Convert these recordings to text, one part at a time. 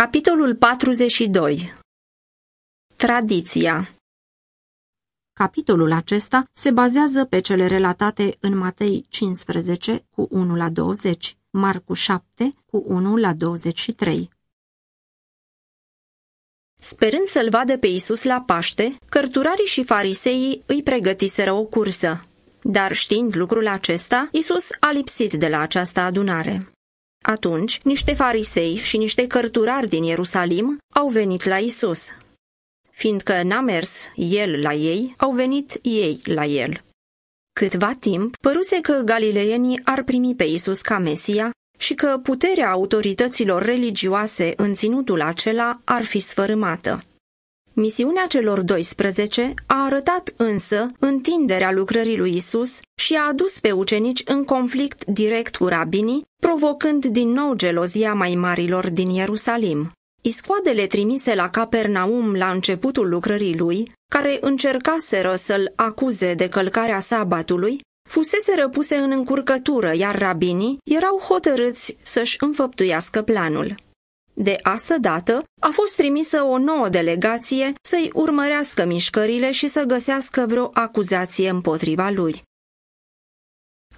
Capitolul 42 Tradiția Capitolul acesta se bazează pe cele relatate în Matei 15 cu 1 la 20, Marcu 7 cu 1 la 23. Sperând să-l vadă pe Isus la Paște, cărturarii și fariseii îi pregătiseră o cursă. Dar știind lucrul acesta, Isus a lipsit de la această adunare. Atunci, niște farisei și niște cărturari din Ierusalim au venit la Isus. Fiindcă n-a mers el la ei, au venit ei la el. Câtva timp, păruse că galileienii ar primi pe Isus ca Mesia și că puterea autorităților religioase în ținutul acela ar fi sfărâmată. Misiunea celor 12 a arătat însă întinderea lucrării lui Isus și a adus pe ucenici în conflict direct cu rabinii, provocând din nou gelozia mai marilor din Ierusalim. Iscoadele trimise la Capernaum la începutul lucrării lui, care încercaseră să-l acuze de călcarea sabatului, fusese răpuse în încurcătură, iar rabinii erau hotărâți să-și înfăptuiască planul. De asta dată a fost trimisă o nouă delegație să-i urmărească mișcările și să găsească vreo acuzație împotriva lui.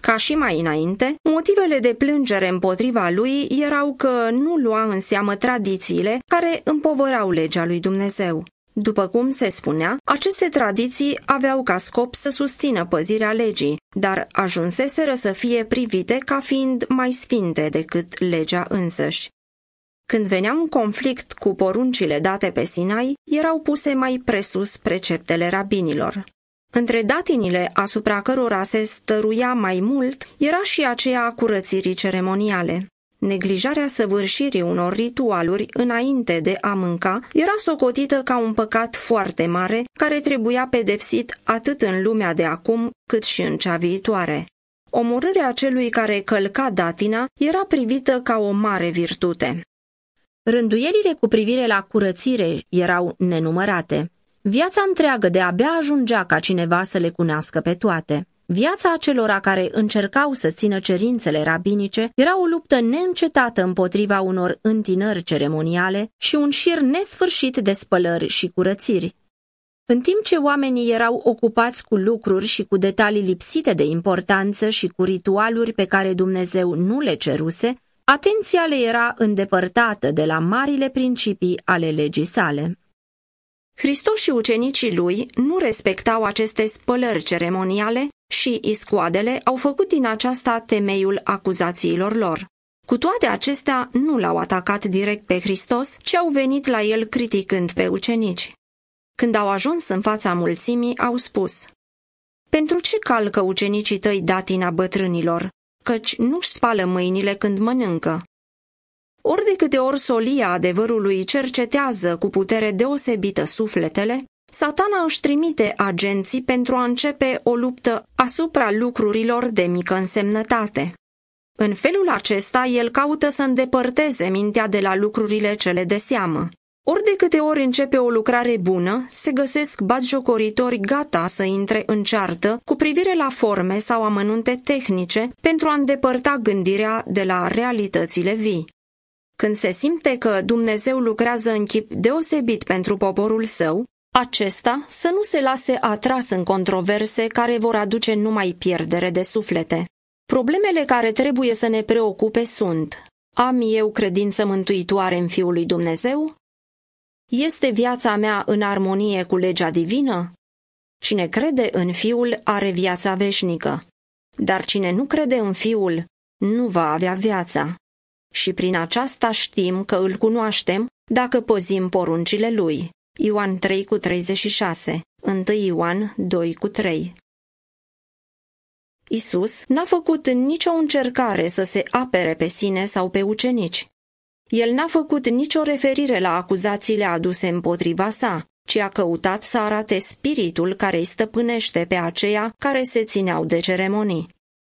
Ca și mai înainte, motivele de plângere împotriva lui erau că nu lua în seamă tradițiile care împovărau legea lui Dumnezeu. După cum se spunea, aceste tradiții aveau ca scop să susțină păzirea legii, dar ajunseseră să fie privite ca fiind mai sfinte decât legea însăși. Când venea un conflict cu poruncile date pe Sinai, erau puse mai presus preceptele rabinilor. Între datinile asupra cărora se stăruia mai mult era și aceea a curățirii ceremoniale. Neglijarea săvârșirii unor ritualuri înainte de a mânca era socotită ca un păcat foarte mare care trebuia pedepsit atât în lumea de acum cât și în cea viitoare. Omorârea celui care călca datina era privită ca o mare virtute. Rânduielile cu privire la curățire erau nenumărate. Viața întreagă de abia ajungea ca cineva să le cunească pe toate. Viața acelora care încercau să țină cerințele rabinice era o luptă neîncetată împotriva unor întinări ceremoniale și un șir nesfârșit de spălări și curățiri. În timp ce oamenii erau ocupați cu lucruri și cu detalii lipsite de importanță și cu ritualuri pe care Dumnezeu nu le ceruse, atenția le era îndepărtată de la marile principii ale legii sale. Hristos și ucenicii lui nu respectau aceste spălări ceremoniale și iscoadele au făcut din aceasta temeiul acuzațiilor lor. Cu toate acestea, nu l-au atacat direct pe Hristos, ci au venit la el criticând pe ucenici. Când au ajuns în fața mulțimii, au spus, Pentru ce calcă ucenicii tăi datina bătrânilor, căci nu-și spală mâinile când mănâncă? Ori de câte ori solia adevărului cercetează cu putere deosebită sufletele, satana își trimite agenții pentru a începe o luptă asupra lucrurilor de mică însemnătate. În felul acesta, el caută să îndepărteze mintea de la lucrurile cele de seamă. Ori de câte ori începe o lucrare bună, se găsesc batjocoritori gata să intre în ceartă cu privire la forme sau amănunte tehnice pentru a îndepărta gândirea de la realitățile vii. Când se simte că Dumnezeu lucrează în chip deosebit pentru poporul său, acesta să nu se lase atras în controverse care vor aduce numai pierdere de suflete. Problemele care trebuie să ne preocupe sunt Am eu credință mântuitoare în Fiul lui Dumnezeu? Este viața mea în armonie cu legea divină? Cine crede în Fiul are viața veșnică, dar cine nu crede în Fiul nu va avea viața și prin aceasta știm că îl cunoaștem dacă păzim poruncile lui. Ioan 3 cu 36, 1 Ioan 2 cu 3. Isus n-a făcut nicio încercare să se apere pe sine sau pe ucenici. El n-a făcut nicio referire la acuzațiile aduse împotriva sa, ci a căutat să arate spiritul care îi stăpânește pe aceia care se țineau de ceremonii.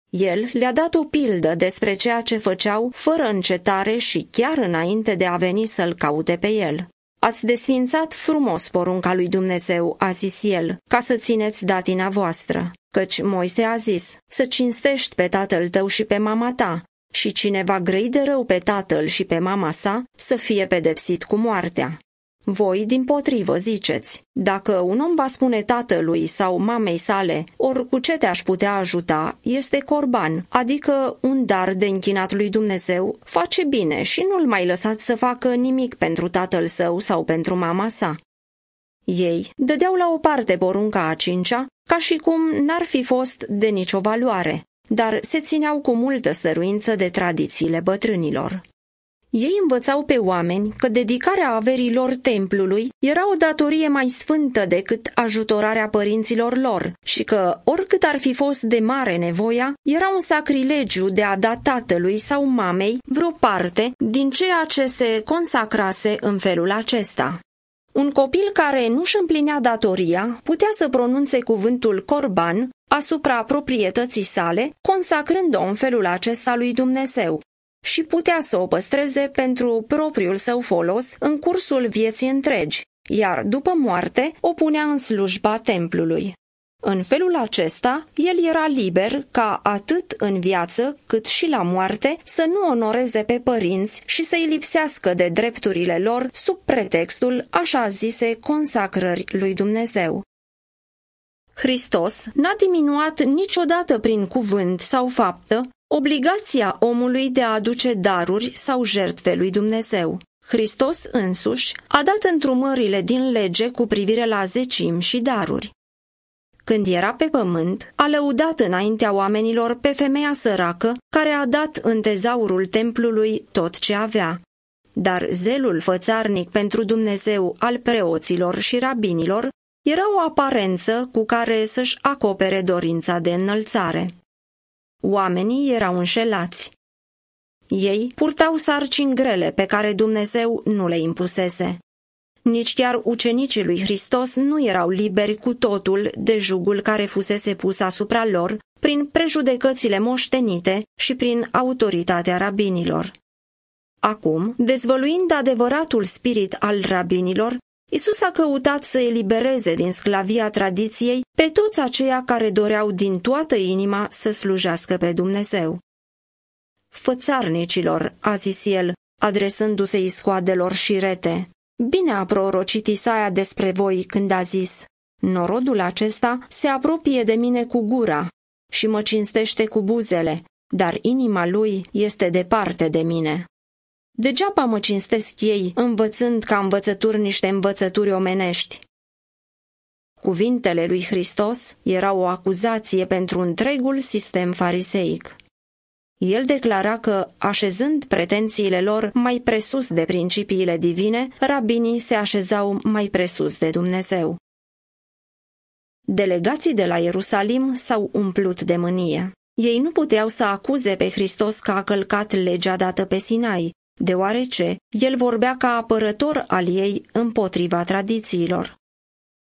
El le-a dat o pildă despre ceea ce făceau fără încetare și chiar înainte de a veni să-l caute pe el. Ați desfințat frumos porunca lui Dumnezeu, a zis el, ca să țineți datina voastră. Căci Moise a zis, să cinstești pe tatăl tău și pe mama ta, și cine va grăi de rău pe tatăl și pe mama sa să fie pedepsit cu moartea. Voi, din potrivă, ziceți, dacă un om va spune tatălui sau mamei sale, ori cu ce te-aș putea ajuta, este corban, adică un dar de închinat lui Dumnezeu, face bine și nu-l mai lăsați să facă nimic pentru tatăl său sau pentru mama sa. Ei dădeau la o parte porunca a cincea, ca și cum n-ar fi fost de nicio valoare, dar se țineau cu multă stăruință de tradițiile bătrânilor. Ei învățau pe oameni că dedicarea averilor templului era o datorie mai sfântă decât ajutorarea părinților lor și că, oricât ar fi fost de mare nevoia, era un sacrilegiu de a da tatălui sau mamei vreo parte din ceea ce se consacrase în felul acesta. Un copil care nu-și împlinea datoria putea să pronunțe cuvântul corban asupra proprietății sale, consacrând-o în felul acesta lui Dumnezeu, și putea să o păstreze pentru propriul său folos în cursul vieții întregi, iar după moarte o punea în slujba templului. În felul acesta, el era liber ca atât în viață cât și la moarte să nu onoreze pe părinți și să-i lipsească de drepturile lor sub pretextul așa zise consacrări lui Dumnezeu. Hristos n-a diminuat niciodată prin cuvânt sau faptă obligația omului de a aduce daruri sau jertfe lui Dumnezeu. Hristos însuși a dat întrumările din lege cu privire la zecim și daruri. Când era pe pământ, a lăudat înaintea oamenilor pe femeia săracă care a dat în tezaurul templului tot ce avea. Dar zelul fățarnic pentru Dumnezeu al preoților și rabinilor era o aparență cu care să-și acopere dorința de înălțare. Oamenii erau înșelați. Ei purtau sarcini grele pe care Dumnezeu nu le impusese. Nici chiar ucenicii lui Hristos nu erau liberi cu totul de jugul care fusese pus asupra lor prin prejudecățile moștenite și prin autoritatea rabinilor. Acum, dezvăluind adevăratul spirit al rabinilor, Isus a căutat să elibereze din sclavia tradiției pe toți aceia care doreau din toată inima să slujească pe Dumnezeu. Fățarnicilor, a zis el, adresându-se iscoadelor și rete, bine a prorocit Isaia despre voi când a zis, Norodul acesta se apropie de mine cu gura și mă cinstește cu buzele, dar inima lui este departe de mine. Degeaba mă cinstesc ei, învățând ca învățături niște învățături omenești. Cuvintele lui Hristos erau o acuzație pentru întregul sistem fariseic. El declara că, așezând pretențiile lor mai presus de principiile divine, rabinii se așezau mai presus de Dumnezeu. Delegații de la Ierusalim s-au umplut de mânie. Ei nu puteau să acuze pe Hristos că a călcat legea dată pe Sinai, deoarece el vorbea ca apărător al ei împotriva tradițiilor.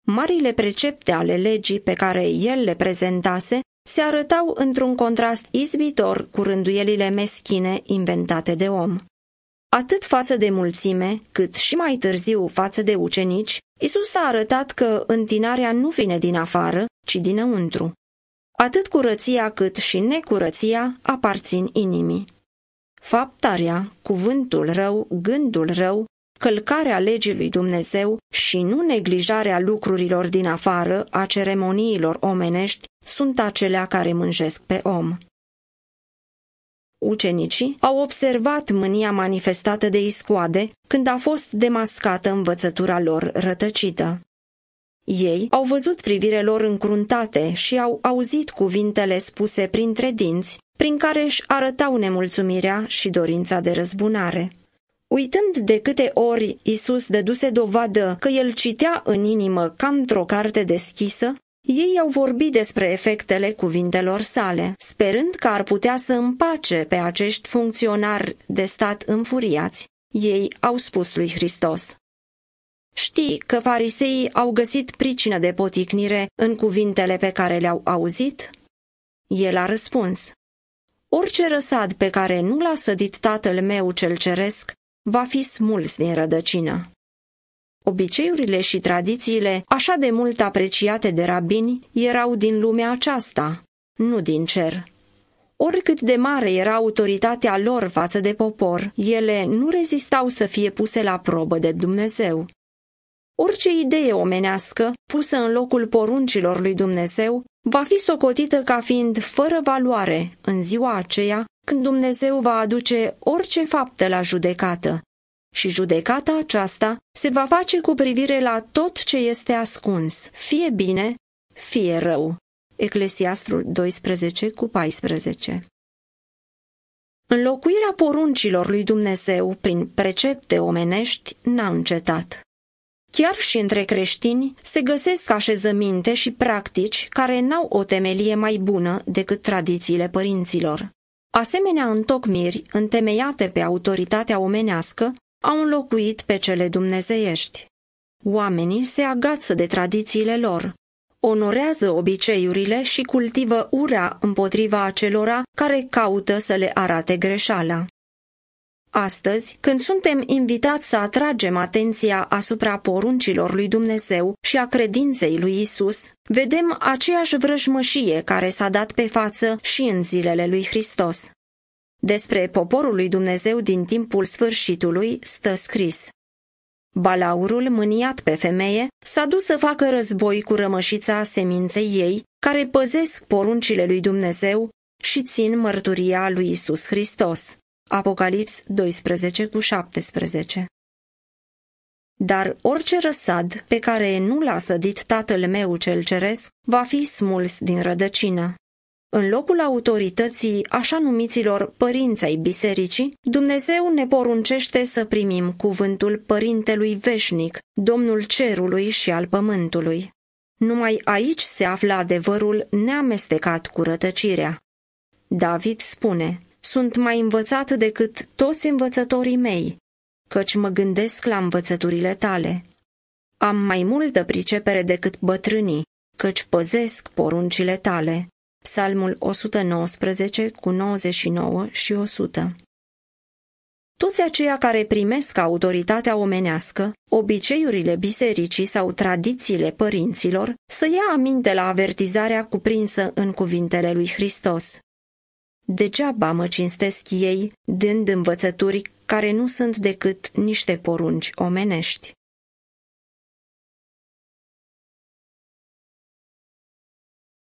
Marile precepte ale legii pe care el le prezentase se arătau într-un contrast izbitor cu rânduielile meschine inventate de om. Atât față de mulțime, cât și mai târziu față de ucenici, Isus a arătat că întinarea nu vine din afară, ci dinăuntru. Atât curăția cât și necurăția aparțin inimii. Faptarea, cuvântul rău, gândul rău, călcarea legii lui Dumnezeu și nu neglijarea lucrurilor din afară, a ceremoniilor omenești, sunt acelea care mânjesc pe om. Ucenicii au observat mânia manifestată de iscoade când a fost demascată învățătura lor rătăcită. Ei au văzut privire lor încruntate și au auzit cuvintele spuse printre dinți, prin care își arătau nemulțumirea și dorința de răzbunare. Uitând de câte ori Isus dăduse dovadă că el citea în inimă cam într-o carte deschisă, ei au vorbit despre efectele cuvintelor sale, sperând că ar putea să împace pe acești funcționari de stat înfuriați. Ei au spus lui Hristos, Știi că fariseii au găsit pricină de poticnire în cuvintele pe care le-au auzit? El a răspuns, Orice răsad pe care nu l-a sădit tatăl meu cel ceresc, va fi smuls din rădăcină. Obiceiurile și tradițiile, așa de mult apreciate de rabini, erau din lumea aceasta, nu din cer. Oricât de mare era autoritatea lor față de popor, ele nu rezistau să fie puse la probă de Dumnezeu. Orice idee omenească, pusă în locul poruncilor lui Dumnezeu, va fi socotită ca fiind fără valoare în ziua aceea când Dumnezeu va aduce orice faptă la judecată. Și judecata aceasta se va face cu privire la tot ce este ascuns, fie bine, fie rău. Eclesiastrul 12 cu 14 Înlocuirea poruncilor lui Dumnezeu prin precepte omenești n-a încetat. Chiar și între creștini se găsesc așezăminte și practici care n-au o temelie mai bună decât tradițiile părinților. Asemenea întocmiri, întemeiate pe autoritatea omenească, au înlocuit pe cele dumnezeiești. Oamenii se agață de tradițiile lor, onorează obiceiurile și cultivă ura împotriva acelora care caută să le arate greșeala. Astăzi, când suntem invitați să atragem atenția asupra poruncilor lui Dumnezeu și a credinței lui Isus, vedem aceeași vrăjmășie care s-a dat pe față și în zilele lui Hristos. Despre poporul lui Dumnezeu din timpul sfârșitului stă scris. Balaurul, mâniat pe femeie, s-a dus să facă război cu rămășița seminței ei, care păzesc poruncile lui Dumnezeu și țin mărturia lui Isus Hristos. Apocalips 12 cu 17 Dar orice răsad pe care nu l-a sădit tatăl meu cel ceresc va fi smuls din rădăcină. În locul autorității așa numiților părinți ai bisericii, Dumnezeu ne poruncește să primim cuvântul Părintelui Veșnic, Domnul Cerului și al Pământului. Numai aici se află adevărul neamestecat cu rătăcirea. David spune, sunt mai învățat decât toți învățătorii mei, căci mă gândesc la învățăturile tale. Am mai multă pricepere decât bătrânii, căci păzesc poruncile tale. Psalmul 119 cu 99 și 100 Toți aceia care primesc autoritatea omenească, obiceiurile bisericii sau tradițiile părinților, să ia aminte la avertizarea cuprinsă în cuvintele lui Hristos. Degeaba mă cinstesc ei, dând învățături care nu sunt decât niște porunci omenești.